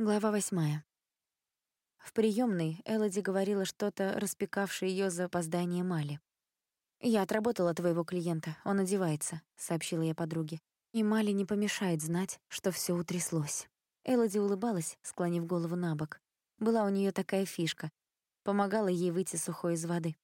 Глава восьмая. В приемной Элоди говорила что-то, распекавшее ее за опоздание Мали. «Я отработала твоего клиента, он одевается», — сообщила я подруге. И Мали не помешает знать, что все утряслось. Элоди улыбалась, склонив голову на бок. Была у нее такая фишка. Помогала ей выйти сухой из воды.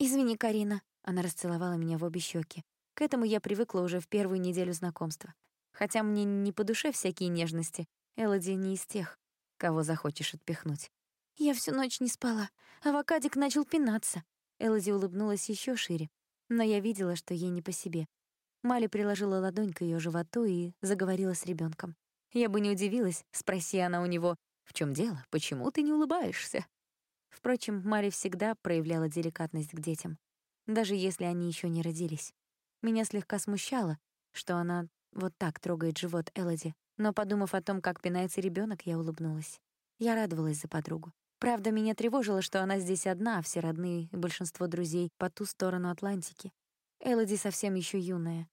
«Извини, Карина», — она расцеловала меня в обе щеки. К этому я привыкла уже в первую неделю знакомства. Хотя мне не по душе всякие нежности, Элоди не из тех, кого захочешь отпихнуть. «Я всю ночь не спала. Авокадик начал пинаться». Элоди улыбнулась еще шире, но я видела, что ей не по себе. Мали приложила ладонь к ее животу и заговорила с ребенком. Я бы не удивилась, спроси она у него, «В чем дело? Почему ты не улыбаешься?» Впрочем, Мали всегда проявляла деликатность к детям, даже если они еще не родились. Меня слегка смущало, что она вот так трогает живот Элоди, но, подумав о том, как пинается ребенок, я улыбнулась. Я радовалась за подругу. Правда, меня тревожило, что она здесь одна, а все родные и большинство друзей по ту сторону Атлантики. Элоди совсем еще юная.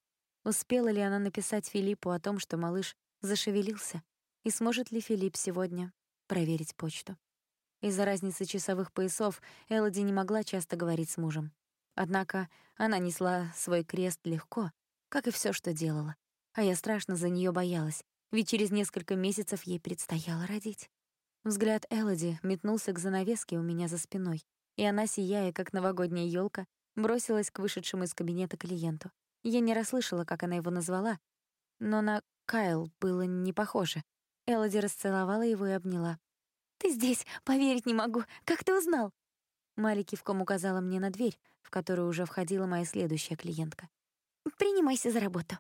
Успела ли она написать Филиппу о том, что малыш зашевелился? И сможет ли Филипп сегодня проверить почту? Из-за разницы часовых поясов Элоди не могла часто говорить с мужем. Однако она несла свой крест легко, как и все, что делала. А я страшно за нее боялась, ведь через несколько месяцев ей предстояло родить. Взгляд Элоди метнулся к занавеске у меня за спиной, и она, сияя, как новогодняя елка, бросилась к вышедшему из кабинета клиенту. Я не расслышала, как она его назвала, но на Кайл было не похоже. Элоди расцеловала его и обняла. «Ты здесь, поверить не могу. Как ты узнал?» Мали кивком указала мне на дверь, в которую уже входила моя следующая клиентка. «Принимайся за работу».